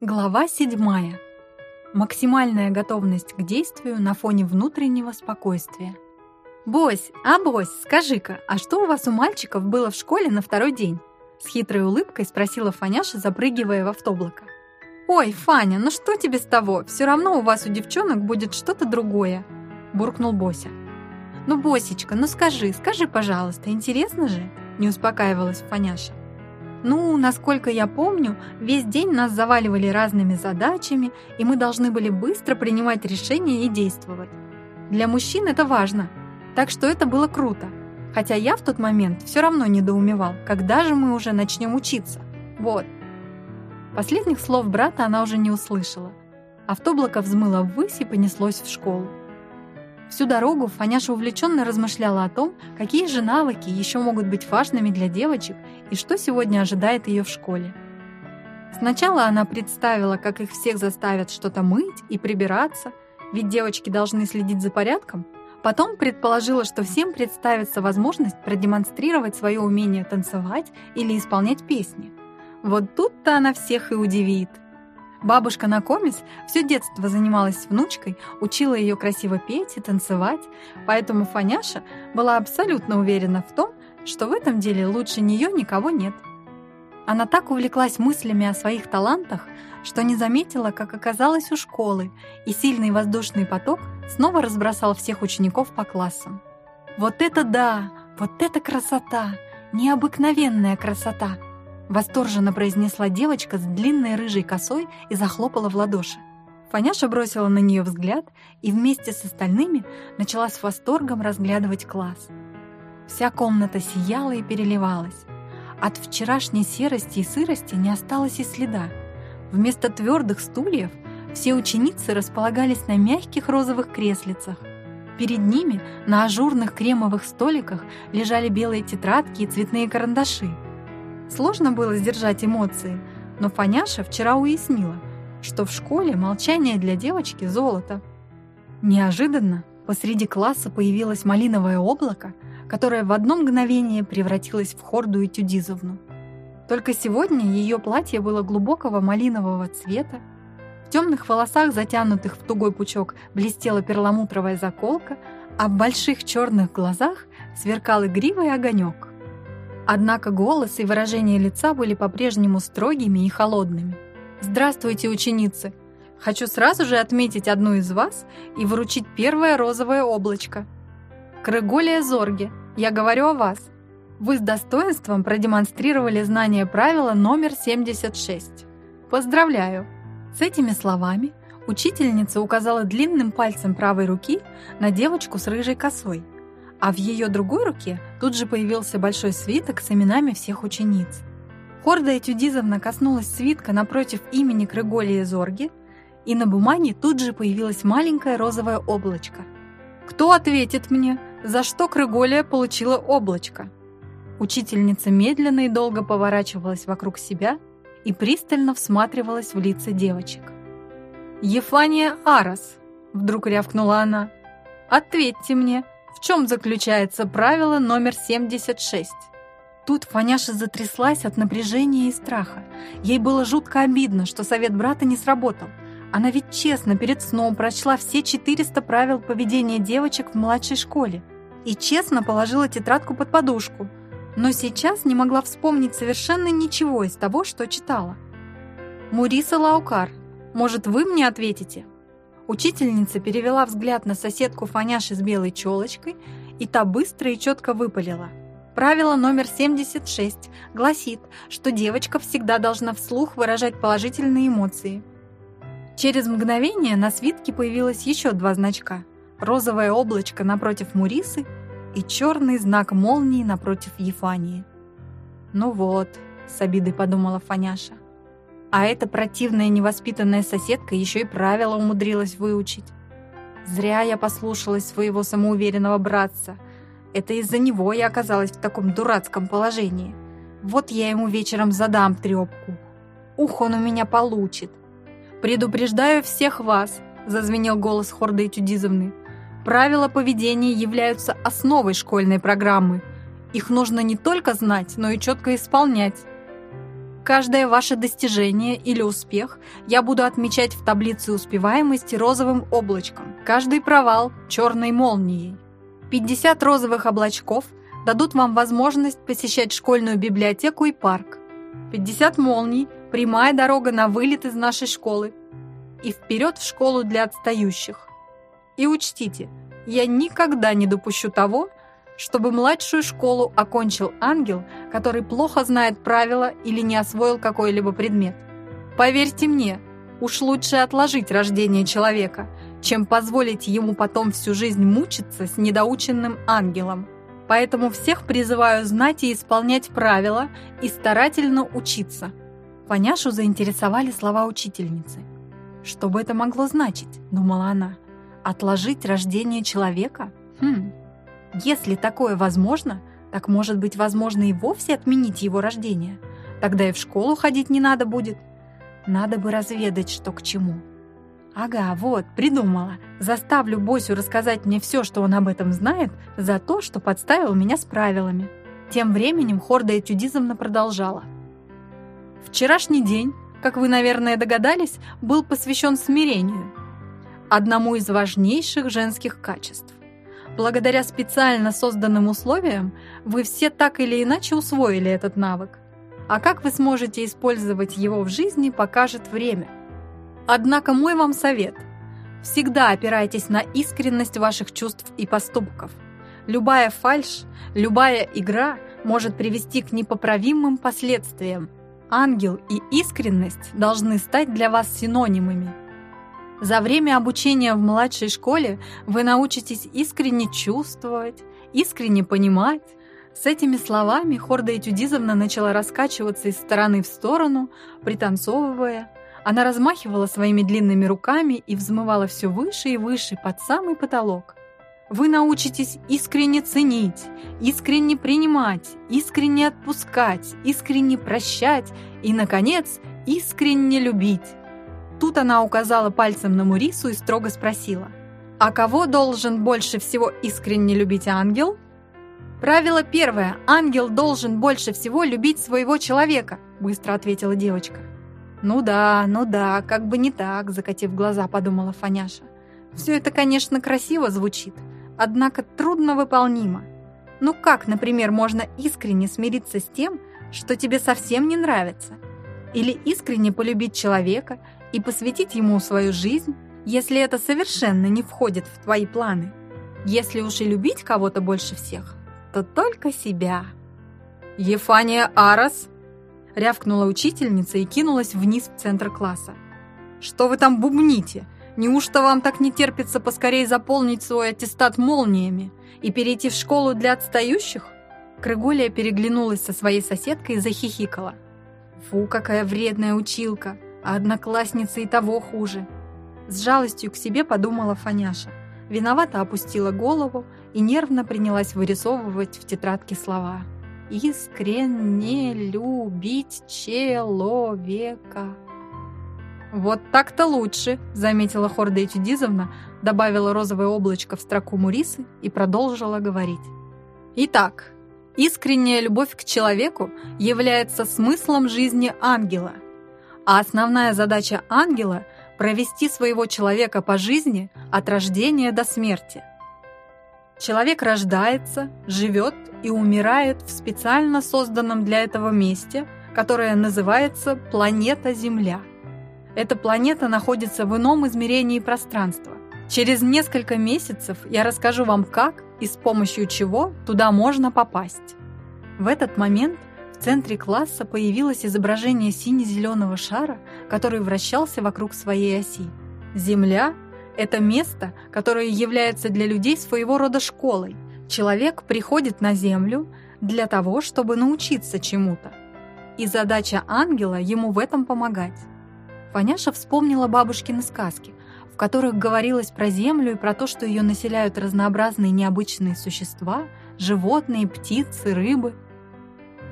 Глава седьмая. Максимальная готовность к действию на фоне внутреннего спокойствия. «Бось, а Бось, скажи-ка, а что у вас у мальчиков было в школе на второй день?» С хитрой улыбкой спросила Фаняша, запрыгивая в автоблако. «Ой, Фаня, ну что тебе с того? Все равно у вас у девчонок будет что-то другое», буркнул Бося. «Ну, Босечка, ну скажи, скажи, пожалуйста, интересно же?» не успокаивалась Фаняша. Ну, насколько я помню, весь день нас заваливали разными задачами, и мы должны были быстро принимать решения и действовать. Для мужчин это важно, так что это было круто. Хотя я в тот момент все равно недоумевал, когда же мы уже начнем учиться. Вот. Последних слов брата она уже не услышала. Автоблако взмыло ввысь и понеслось в школу. Всю дорогу Фаняша увлеченно размышляла о том, какие же навыки еще могут быть важными для девочек и что сегодня ожидает ее в школе. Сначала она представила, как их всех заставят что-то мыть и прибираться, ведь девочки должны следить за порядком. Потом предположила, что всем представится возможность продемонстрировать свое умение танцевать или исполнять песни. Вот тут-то она всех и удивит – Бабушка Накомис все детство занималась внучкой, учила ее красиво петь и танцевать, поэтому Фаняша была абсолютно уверена в том, что в этом деле лучше нее никого нет. Она так увлеклась мыслями о своих талантах, что не заметила, как оказалась у школы, и сильный воздушный поток снова разбросал всех учеников по классам. Вот это да! Вот это красота! Необыкновенная красота! Восторженно произнесла девочка с длинной рыжей косой и захлопала в ладоши. Фаняша бросила на нее взгляд и вместе с остальными начала с восторгом разглядывать класс. Вся комната сияла и переливалась. От вчерашней серости и сырости не осталось и следа. Вместо твердых стульев все ученицы располагались на мягких розовых креслицах. Перед ними на ажурных кремовых столиках лежали белые тетрадки и цветные карандаши. Сложно было сдержать эмоции, но Фаняша вчера уяснила, что в школе молчание для девочки – золото. Неожиданно посреди класса появилось малиновое облако, которое в одно мгновение превратилось в Хорду Этюдизовну. Только сегодня ее платье было глубокого малинового цвета, в темных волосах, затянутых в тугой пучок, блестела перламутровая заколка, а в больших черных глазах сверкал игривый огонек. Однако голос и выражение лица были по-прежнему строгими и холодными. «Здравствуйте, ученицы! Хочу сразу же отметить одну из вас и вручить первое розовое облачко. Крыголия Зорге, я говорю о вас. Вы с достоинством продемонстрировали знание правила номер 76. Поздравляю!» С этими словами учительница указала длинным пальцем правой руки на девочку с рыжей косой – а в ее другой руке тут же появился большой свиток с именами всех учениц. Хорда Этюдизовна коснулась свитка напротив имени Крыголии Зорги, и на бумаге тут же появилось маленькое розовое облачко. «Кто ответит мне, за что Крыголия получила облачко?» Учительница медленно и долго поворачивалась вокруг себя и пристально всматривалась в лица девочек. «Ефания Арас!» — вдруг рявкнула она. «Ответьте мне, в чем заключается правило номер 76? Тут Фаняша затряслась от напряжения и страха. Ей было жутко обидно, что совет брата не сработал. Она ведь честно перед сном прочла все 400 правил поведения девочек в младшей школе и честно положила тетрадку под подушку, но сейчас не могла вспомнить совершенно ничего из того, что читала. «Муриса Лаукар, может, вы мне ответите?» Учительница перевела взгляд на соседку Фаняши с белой челочкой, и та быстро и четко выпалила. Правило номер 76 гласит, что девочка всегда должна вслух выражать положительные эмоции. Через мгновение на свитке появилось еще два значка. Розовое облачко напротив Мурисы и черный знак молнии напротив Ефании. «Ну вот», — с обидой подумала Фаняша, — а эта противная невоспитанная соседка еще и правила умудрилась выучить. Зря я послушалась своего самоуверенного братца. Это из-за него я оказалась в таком дурацком положении. Вот я ему вечером задам трепку. Ух, он у меня получит. «Предупреждаю всех вас», — зазвенел голос Хорды Этюдизовны. «Правила поведения являются основой школьной программы. Их нужно не только знать, но и четко исполнять». Каждое ваше достижение или успех я буду отмечать в таблице успеваемости розовым облачком, каждый провал – черной молнией. 50 розовых облачков дадут вам возможность посещать школьную библиотеку и парк. 50 молний – прямая дорога на вылет из нашей школы. И вперед в школу для отстающих. И учтите, я никогда не допущу того, чтобы младшую школу окончил ангел, который плохо знает правила или не освоил какой-либо предмет. Поверьте мне, уж лучше отложить рождение человека, чем позволить ему потом всю жизнь мучиться с недоученным ангелом. Поэтому всех призываю знать и исполнять правила и старательно учиться. Фаняшу заинтересовали слова учительницы. Что бы это могло значить, думала она. Отложить рождение человека? Хм, если такое возможно, так может быть возможно и вовсе отменить его рождение. Тогда и в школу ходить не надо будет. Надо бы разведать, что к чему. Ага, вот, придумала. Заставлю Босю рассказать мне все, что он об этом знает, за то, что подставил меня с правилами. Тем временем Хорда Этюдизовна продолжала. Вчерашний день, как вы, наверное, догадались, был посвящен смирению, одному из важнейших женских качеств. Благодаря специально созданным условиям вы все так или иначе усвоили этот навык. А как вы сможете использовать его в жизни, покажет время. Однако мой вам совет – всегда опирайтесь на искренность ваших чувств и поступков. Любая фальшь, любая игра может привести к непоправимым последствиям. Ангел и искренность должны стать для вас синонимами – за время обучения в младшей школе вы научитесь искренне чувствовать, искренне понимать. С этими словами Хорда Этюдизовна начала раскачиваться из стороны в сторону, пританцовывая. Она размахивала своими длинными руками и взмывала все выше и выше под самый потолок. Вы научитесь искренне ценить, искренне принимать, искренне отпускать, искренне прощать и, наконец, искренне любить. Тут она указала пальцем на Мурису и строго спросила. «А кого должен больше всего искренне любить ангел?» «Правило первое. Ангел должен больше всего любить своего человека», быстро ответила девочка. «Ну да, ну да, как бы не так», закатив глаза, подумала Фаняша. «Все это, конечно, красиво звучит, однако трудно выполнимо. Ну как, например, можно искренне смириться с тем, что тебе совсем не нравится? Или искренне полюбить человека – и посвятить ему свою жизнь, если это совершенно не входит в твои планы. Если уж и любить кого-то больше всех, то только себя. «Ефания Арас!» — рявкнула учительница и кинулась вниз в центр класса. «Что вы там бубните? Неужто вам так не терпится поскорее заполнить свой аттестат молниями и перейти в школу для отстающих?» Крыголия переглянулась со своей соседкой и захихикала. «Фу, какая вредная училка! А одноклассница и того хуже. С жалостью к себе подумала Фаняша. Виновато опустила голову и нервно принялась вырисовывать в тетрадке слова. «Искренне любить человека». «Вот так-то лучше», — заметила Хорда Этюдизовна, добавила розовое облачко в строку Мурисы и продолжила говорить. «Итак, искренняя любовь к человеку является смыслом жизни ангела — а основная задача ангела – провести своего человека по жизни от рождения до смерти. Человек рождается, живет и умирает в специально созданном для этого месте, которое называется планета Земля. Эта планета находится в ином измерении пространства. Через несколько месяцев я расскажу вам, как и с помощью чего туда можно попасть. В этот момент в центре класса появилось изображение сине-зеленого шара, который вращался вокруг своей оси. Земля – это место, которое является для людей своего рода школой. Человек приходит на Землю для того, чтобы научиться чему-то. И задача ангела ему в этом помогать. Фаняша вспомнила бабушкины сказки, в которых говорилось про Землю и про то, что ее населяют разнообразные необычные существа, животные, птицы, рыбы –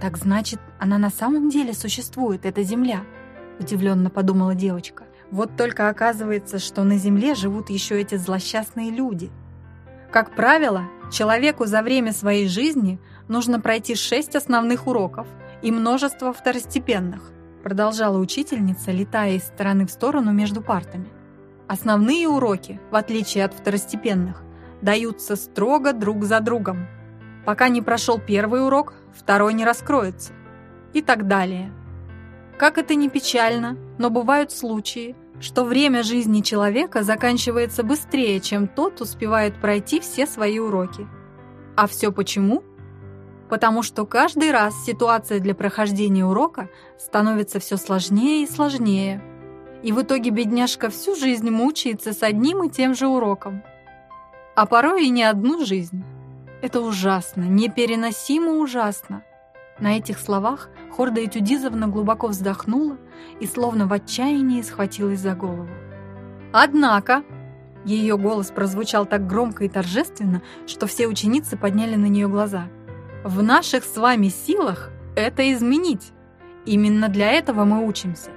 «Так значит, она на самом деле существует, эта Земля?» – удивленно подумала девочка. «Вот только оказывается, что на Земле живут еще эти злосчастные люди. Как правило, человеку за время своей жизни нужно пройти шесть основных уроков и множество второстепенных. продолжала учительница, летая из стороны в сторону между партами. Основные уроки, в отличие от второстепенных, даются строго друг за другом. Пока не прошел первый урок, второй не раскроется. И так далее. Как это ни печально, но бывают случаи, что время жизни человека заканчивается быстрее, чем тот успевает пройти все свои уроки. А все почему? Потому что каждый раз ситуация для прохождения урока становится все сложнее и сложнее. И в итоге бедняжка всю жизнь мучается с одним и тем же уроком. А порой и не одну жизнь. Это ужасно, непереносимо ужасно. На этих словах Хорда Этюдизовна глубоко вздохнула и словно в отчаянии схватилась за голову. «Однако!» Ее голос прозвучал так громко и торжественно, что все ученицы подняли на нее глаза. «В наших с вами силах это изменить. Именно для этого мы учимся.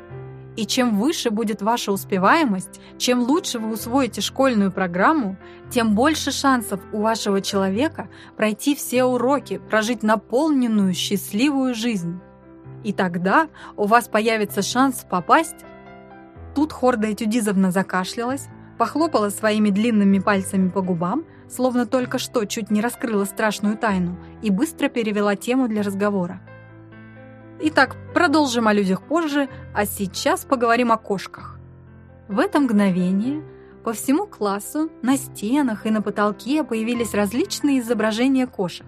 И чем выше будет ваша успеваемость, чем лучше вы усвоите школьную программу, тем больше шансов у вашего человека пройти все уроки, прожить наполненную, счастливую жизнь. И тогда у вас появится шанс попасть... Тут Хорда Этюдизовна закашлялась, похлопала своими длинными пальцами по губам, словно только что чуть не раскрыла страшную тайну, и быстро перевела тему для разговора. Итак, продолжим о людях позже, а сейчас поговорим о кошках. В это мгновение по всему классу на стенах и на потолке появились различные изображения кошек.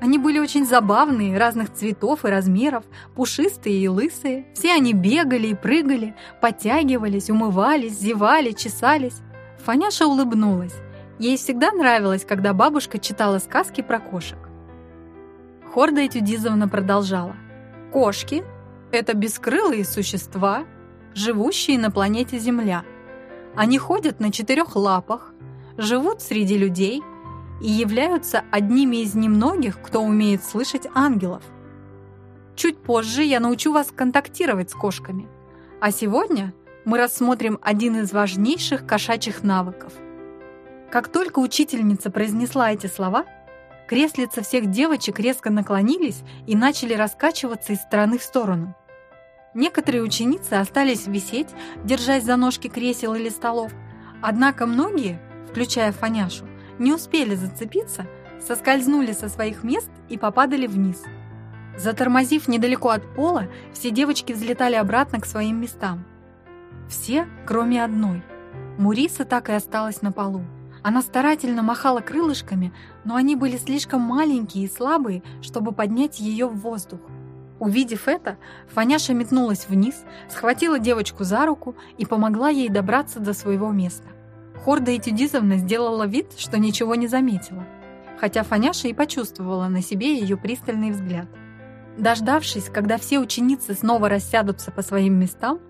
Они были очень забавные, разных цветов и размеров, пушистые и лысые. Все они бегали и прыгали, подтягивались, умывались, зевали, чесались. Фаняша улыбнулась. Ей всегда нравилось, когда бабушка читала сказки про кошек. Хорда Этюдизовна продолжала. Кошки – это бескрылые существа, живущие на планете Земля. Они ходят на четырех лапах, живут среди людей и являются одними из немногих, кто умеет слышать ангелов. Чуть позже я научу вас контактировать с кошками. А сегодня мы рассмотрим один из важнейших кошачьих навыков. Как только учительница произнесла эти слова – Креслица всех девочек резко наклонились и начали раскачиваться из стороны в сторону. Некоторые ученицы остались висеть, держась за ножки кресел или столов, однако многие, включая Фаняшу, не успели зацепиться, соскользнули со своих мест и попадали вниз. Затормозив недалеко от пола, все девочки взлетали обратно к своим местам. Все, кроме одной. Муриса так и осталась на полу. Она старательно махала крылышками, но они были слишком маленькие и слабые, чтобы поднять ее в воздух. Увидев это, Фаняша метнулась вниз, схватила девочку за руку и помогла ей добраться до своего места. Хорда Этюдизовна сделала вид, что ничего не заметила, хотя Фаняша и почувствовала на себе ее пристальный взгляд. Дождавшись, когда все ученицы снова рассядутся по своим местам,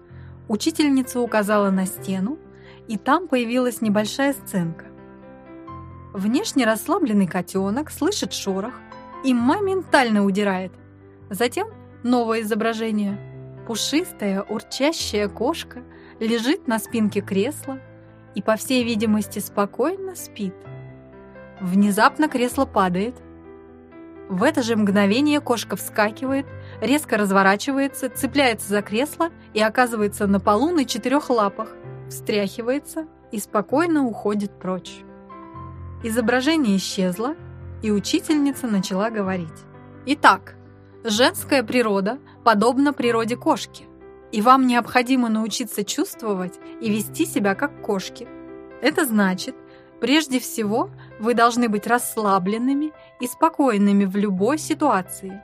учительница указала на стену, и там появилась небольшая сценка. Внешне расслабленный котенок слышит шорох и моментально удирает. Затем новое изображение. Пушистая, урчащая кошка лежит на спинке кресла и, по всей видимости, спокойно спит. Внезапно кресло падает. В это же мгновение кошка вскакивает, резко разворачивается, цепляется за кресло и оказывается на полу на четырех лапах, встряхивается и спокойно уходит прочь. Изображение исчезло, и учительница начала говорить. Итак, женская природа подобна природе кошки, и вам необходимо научиться чувствовать и вести себя как кошки. Это значит, прежде всего, вы должны быть расслабленными и спокойными в любой ситуации.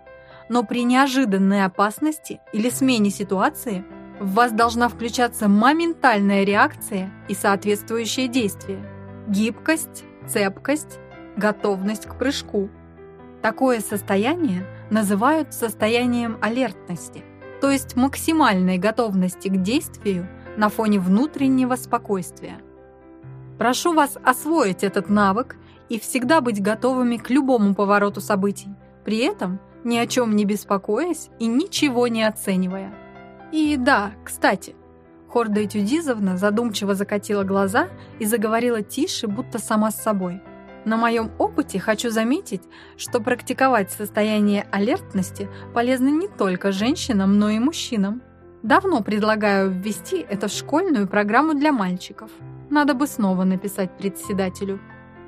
Но при неожиданной опасности или смене ситуации в вас должна включаться моментальная реакция и соответствующее действие. Гибкость, цепкость, готовность к прыжку. Такое состояние называют состоянием алертности, то есть максимальной готовности к действию на фоне внутреннего спокойствия. Прошу вас освоить этот навык и всегда быть готовыми к любому повороту событий, при этом ни о чем не беспокоясь и ничего не оценивая. И да, кстати, Хорда Этюдизовна задумчиво закатила глаза и заговорила тише, будто сама с собой. На моем опыте хочу заметить, что практиковать состояние алертности полезно не только женщинам, но и мужчинам. Давно предлагаю ввести это в школьную программу для мальчиков. Надо бы снова написать председателю.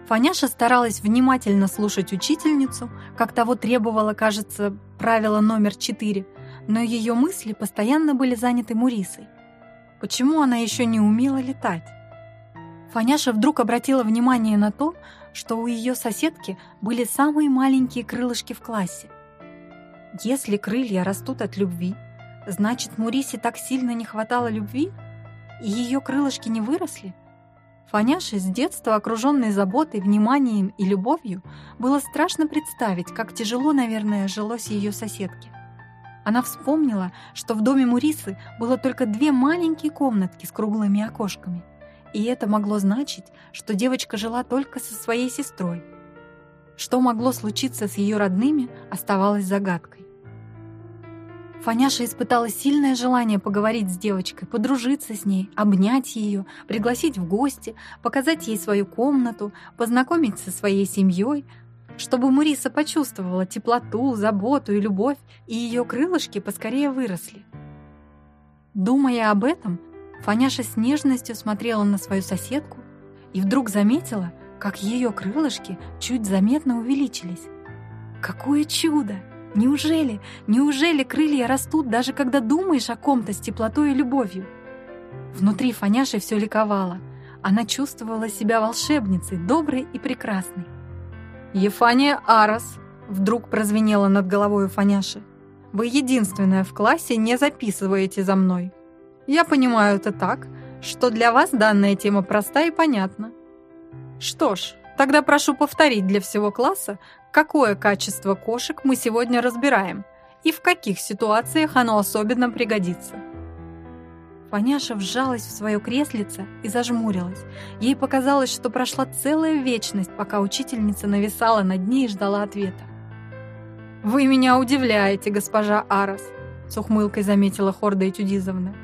Фаняша старалась внимательно слушать учительницу, как того требовало, кажется, правило номер четыре, но ее мысли постоянно были заняты Мурисой. Почему она еще не умела летать? Фаняша вдруг обратила внимание на то, что у ее соседки были самые маленькие крылышки в классе. Если крылья растут от любви, значит, Мурисе так сильно не хватало любви, и ее крылышки не выросли? Фаняше с детства, окруженной заботой, вниманием и любовью, было страшно представить, как тяжело, наверное, жилось ее соседке. Она вспомнила, что в доме Мурисы было только две маленькие комнатки с круглыми окошками, и это могло значить, что девочка жила только со своей сестрой. Что могло случиться с ее родными, оставалось загадкой. Фаняша испытала сильное желание поговорить с девочкой, подружиться с ней, обнять ее, пригласить в гости, показать ей свою комнату, познакомить со своей семьей, чтобы Муриса почувствовала теплоту, заботу и любовь, и ее крылышки поскорее выросли. Думая об этом, Фаняша с нежностью смотрела на свою соседку и вдруг заметила, как ее крылышки чуть заметно увеличились. Какое чудо! Неужели, неужели крылья растут, даже когда думаешь о ком-то с теплотой и любовью? Внутри Фаняши все ликовало. Она чувствовала себя волшебницей, доброй и прекрасной. «Ефания Арос!» — вдруг прозвенела над головой у Фаняши. «Вы единственная в классе не записываете за мной. Я понимаю это так, что для вас данная тема проста и понятна. Что ж, тогда прошу повторить для всего класса, какое качество кошек мы сегодня разбираем и в каких ситуациях оно особенно пригодится. Фаняша вжалась в свое креслице и зажмурилась. Ей показалось, что прошла целая вечность, пока учительница нависала над ней и ждала ответа. «Вы меня удивляете, госпожа Арас», — с ухмылкой заметила Хорда Этюдизовна.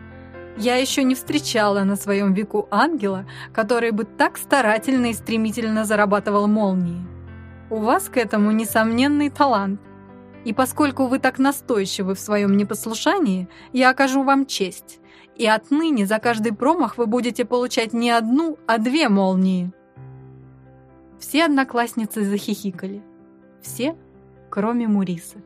«Я еще не встречала на своем веку ангела, который бы так старательно и стремительно зарабатывал молнии. У вас к этому несомненный талант. И поскольку вы так настойчивы в своем непослушании, я окажу вам честь. И отныне за каждый промах вы будете получать не одну, а две молнии. Все одноклассницы захихикали. Все, кроме Мурисы.